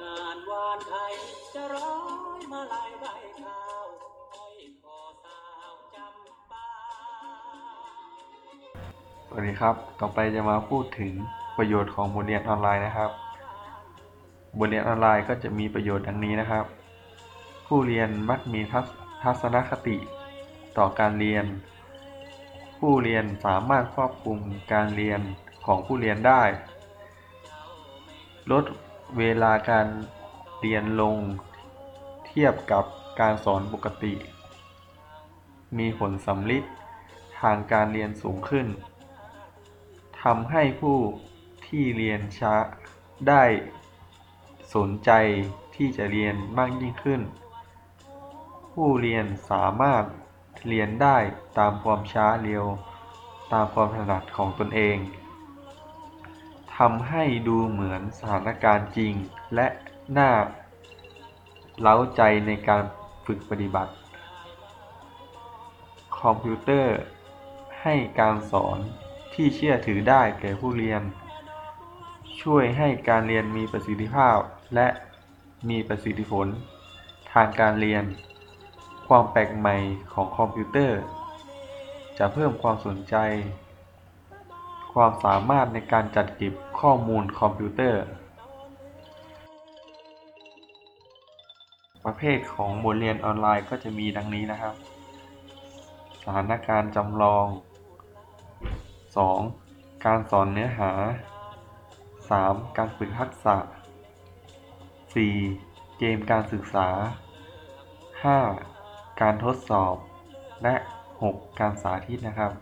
งานวานไทยจะร้อยมาลายใบข้าวห้ออสาวจำปาสวัสดีครับ ต่อไปจะมาพูดถึงประโยชน์ของบทเรียนออนไลน์นะครับ บทเรียนออนไลน์ก็จะมีประโยชน์ดังนี้นะครับ ผู้เรียนมักมีทัศนคติต่อการเรียน ผู้เรียนสามารถควบคุมการเรียนของผู้เรียนได้ ลด เวลาการเรียนลงเทียบกับการสอนปกติ มีผลสำลิดทางการเรียนสูงขึ้นทำให้ผู้ที่เรียนช้าได้สนใจที่จะเรียนมากยิ่งขึ้น ผู้เรียนสามารถเรียนได้ตามความช้าเร็วตามความถนัดของตนเอง ทำให้ดูเหมือนสถานการณ์จริง และน่าเล้าใจในการฝึกปฏิบัติ คอมพิวเตอร์ ให้การสอนที่เชื่อถือได้แก่ผู้เรียน ช่วยให้การเรียนมีประสิทธิภาพและมีประสิทธิผล ทางการเรียน ความแปลกใหม่ของคอมพิวเตอร์ จะเพิ่มความสนใจ ความสามารถในการจัดเก็บข้อมูลคอมพิวเตอร์ ประเภทของบทเรียนออนไลน์ก็จะมีดังนี้นะครับ สถานการณ์จำลอง 2. การสอนเนื้อหา 3. การฝึกทักษะ 4. เกมการศึกษา 5. การทดสอบ และ 6. การสาธิตนะครับ